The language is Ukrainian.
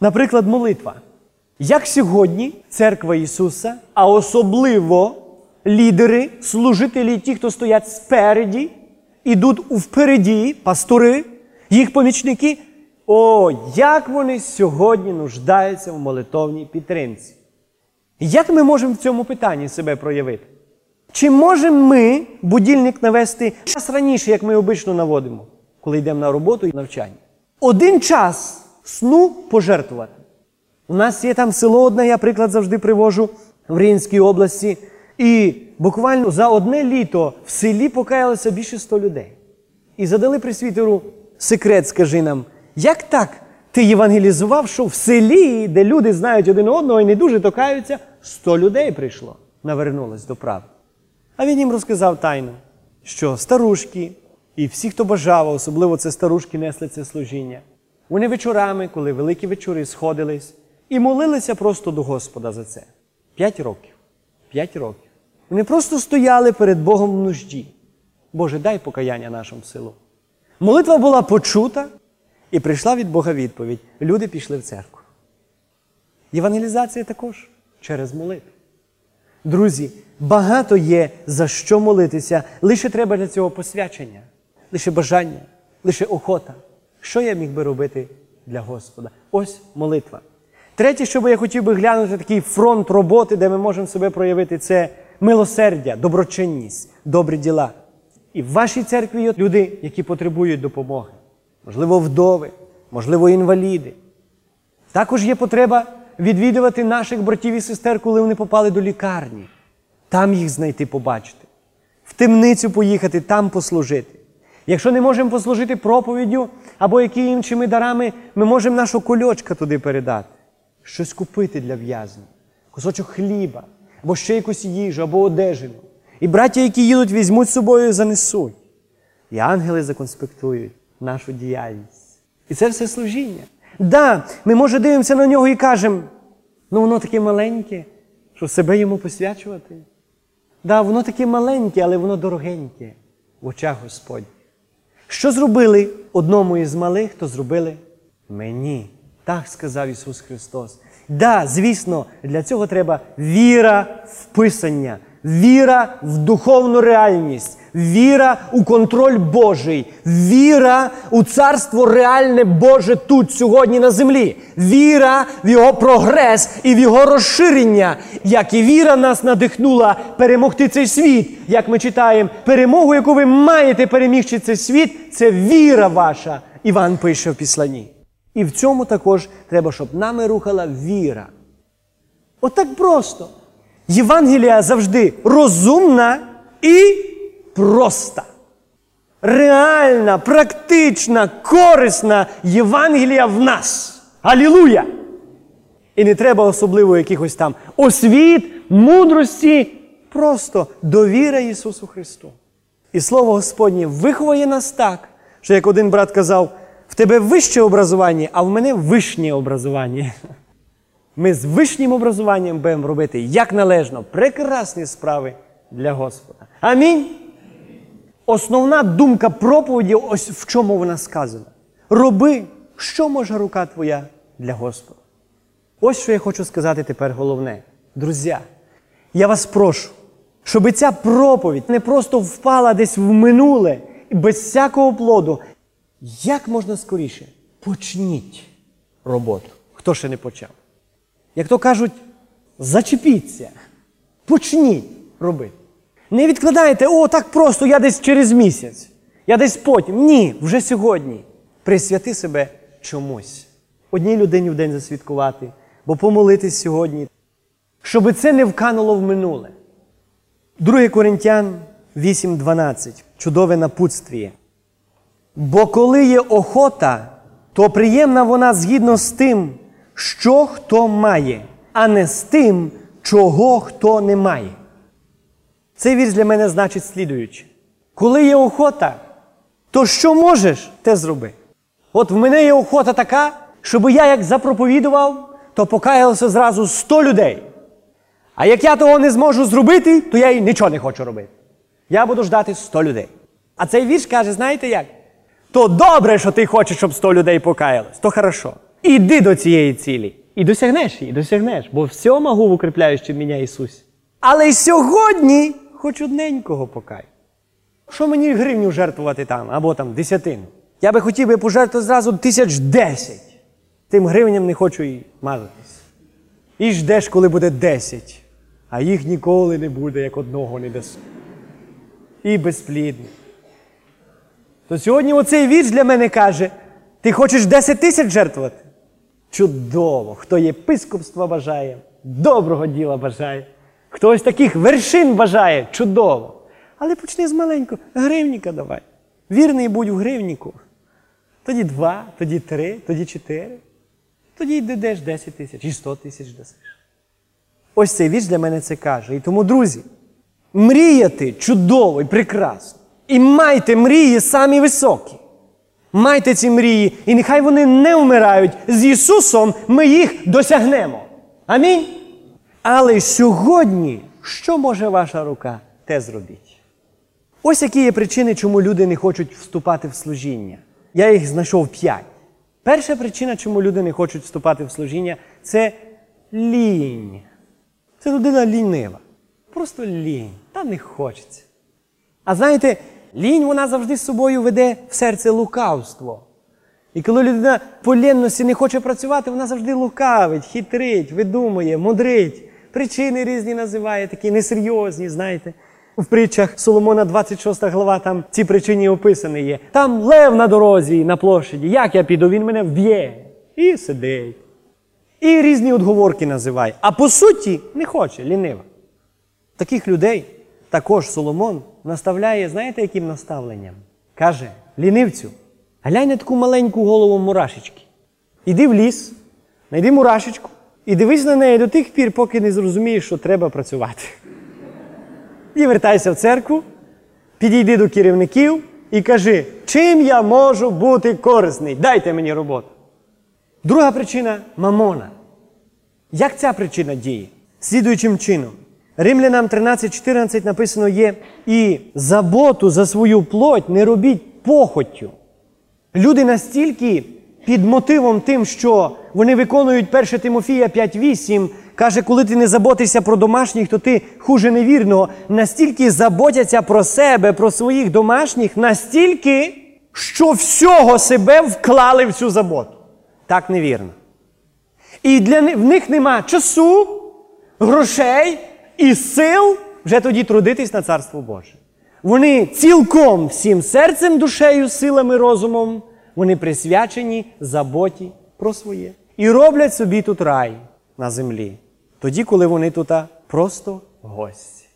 Наприклад, молитва. Як сьогодні церква Ісуса, а особливо лідери, служителі, ті, хто стоять спереді, ідуть впереді, пастори, їх помічники. О, як вони сьогодні нуждаються в молитовній підтримці. Як ми можемо в цьому питанні себе проявити? Чи можемо ми будильник навести час раніше, як ми обично наводимо, коли йдемо на роботу і навчання? Один час сну пожертвувати. У нас є там село одне, я приклад завжди привожу в Рівненській області. І буквально за одне літо в селі покаялося більше 100 людей. І задали присвітеру секрет, скажи нам, як так ти євангелізував, що в селі, де люди знають один одного і не дуже токаються, 100 людей прийшло, навернулось до правди. А він їм розказав тайну, що старушки і всі, хто бажав, особливо це старушки, несли це служіння. Вони вечорами, коли великі вечори сходились, і молилися просто до Господа за це. П'ять років. П'ять років. Вони просто стояли перед Богом в нужді. Боже, дай покаяння нашому селу. Молитва була почута, і прийшла від Бога відповідь. Люди пішли в церкву. Євангелізація також через молитву. Друзі, багато є за що молитися, лише треба для цього посвячення, лише бажання, лише охота. Що я міг би робити для Господа? Ось молитва. Третє, що би я хотів би глянути, такий фронт роботи, де ми можемо себе проявити, це милосердя, доброчинність, добрі діла. І в вашій церкві є люди, які потребують допомоги. Можливо, вдови, можливо, інваліди. Також є потреба відвідувати наших братів і сестер, коли вони попали до лікарні. Там їх знайти, побачити. В темницю поїхати, там послужити. Якщо не можемо послужити проповіддю або які іншими дарами, ми можемо нашого кульочка туди передати, щось купити для в'язнів, кусочок хліба, або ще якусь їжу, або одежину. І браття, які їдуть, візьмуть з собою і занесуть. І ангели законспектують нашу діяльність. І це все служіння. Да, ми може дивимося на нього і кажемо, ну воно таке маленьке, що себе йому посвячувати. Да, воно таке маленьке, але воно дорогеньке в очах Господніх. Що зробили одному із малих, то зробили мені. Так сказав Ісус Христос. Да, звісно, для цього треба віра в Писання, віра в духовну реальність, віра у контроль Божий, віра у царство реальне Боже тут сьогодні на землі, віра в Його прогрес і в Його розширення, як і віра нас надихнула перемогти цей світ. Як ми читаємо, перемогу, яку ви маєте перемігчи цей світ, це віра ваша. Іван пише в Післанні. І в цьому також треба, щоб нами рухала віра. Отак просто. Євангелія завжди розумна і проста. Реальна, практична, корисна Євангелія в нас. Алілуя! І не треба особливо якихось там освіт, мудрості, просто довіра Ісусу Христу. І Слово Господнє виховує нас так, що як один брат казав, в тебе вище образування, а в мене вишнє образування. Ми з вишнім образуванням будемо робити як належно прекрасні справи для Господа. Амінь. Основна думка проповіді, ось в чому вона сказана. Роби, що може рука твоя для Господа. Ось що я хочу сказати тепер головне. Друзі, я вас прошу, щоб ця проповідь не просто впала десь в минуле без всякого плоду. Як можна скоріше? Почніть роботу, хто ще не почав. Як то кажуть, зачепіться, почніть робити. Не відкладайте, о, так просто, я десь через місяць, я десь потім. Ні, вже сьогодні. Присвяти себе чомусь. Одній людині в день засвідкувати, бо помолитись сьогодні, щоб це не вкануло в минуле. 2 Коринтян 8.12. Чудове напутствіє. Бо коли є охота, то приємна вона згідно з тим, що хто має, а не з тим, чого хто не має. Цей вірш для мене значить слідуюче. Коли є охота, то що можеш, те зроби. От в мене є охота така, щоб я як запроповідував, то покаялося зразу 100 людей. А як я того не зможу зробити, то я й нічого не хочу робити. Я буду ждати 100 людей. А цей вірш каже, знаєте як? То добре, що ти хочеш, щоб 100 людей покаялось, то хорошо. Іди до цієї цілі. І досягнеш її, досягнеш, бо все можу в укріпляючи мене Ісус. Але сьогодні хоч одненького покай. Що мені гривню жертвувати там, або там десятину? Я би хотів би пожертвувати зразу тисяч десять. Тим гривням не хочу і мазатись. І ждеш, коли буде десять, а їх ніколи не буде, як одного не дасть. І безплідно. То сьогодні оцей вірш для мене каже: ти хочеш 10 тисяч жертвувати? Чудово! Хто єпископства бажає, доброго діла бажає, хтось таких вершин бажає, чудово. Але почни з маленького, гривніка давай. Вірний будь у гривніку. Тоді два, тоді три, тоді чотири. Тоді й дадеш 10 тисяч і 100 тисяч дасиш. Ось цей вірш для мене це каже. І тому, друзі, мріяти чудово і прекрасно. І майте мрії самі високі. Майте ці мрії, і нехай вони не вмирають. З Ісусом ми їх досягнемо. Амінь. Але сьогодні, що може ваша рука, те зробіть. Ось які є причини, чому люди не хочуть вступати в служіння. Я їх знайшов п'ять. Перша причина, чому люди не хочуть вступати в служіння, це лінь. Це людина лінива. Просто лінь. Та не хочеться. А знаєте, лінь вона завжди з собою веде в серце лукавство. І коли людина по лінності не хоче працювати, вона завжди лукавить, хитрить, видумує, мудрить. Причини різні називає, такі несерйозні, знаєте. В притчах Соломона, 26 глава, там ці причини описані є. Там лев на дорозі, на площаді. Як я піду, він мене вб'є. І сидить. І різні отговорки називає. А по суті не хоче, лінива. Таких людей також Соломон наставляє, знаєте, яким наставленням? Каже, лінивцю, глянь на таку маленьку голову мурашечки. Іди в ліс, знайди мурашечку і дивись на неї до тих пір, поки не зрозумієш, що треба працювати. І вертайся в церкву, підійди до керівників і кажи, чим я можу бути корисний? Дайте мені роботу. Друга причина мамона. Як ця причина діє? Слідуючим чином. Римлянам 13.14 написано є і заботу за свою плоть не робіть похоттю. Люди настільки під мотивом тим, що вони виконують 1 Тимофія 5.8, каже, коли ти не заботишся про домашніх, то ти хуже невірного, настільки заботяться про себе, про своїх домашніх, настільки, що всього себе вклали в цю заботу. Так невірно. І для в них нема часу, грошей і сил вже тоді трудитись на Царство Боже. Вони цілком всім серцем, душею, силами, розумом, вони присвячені заботі про своє. І роблять собі тут рай на землі. Тоді, коли вони тут просто гості.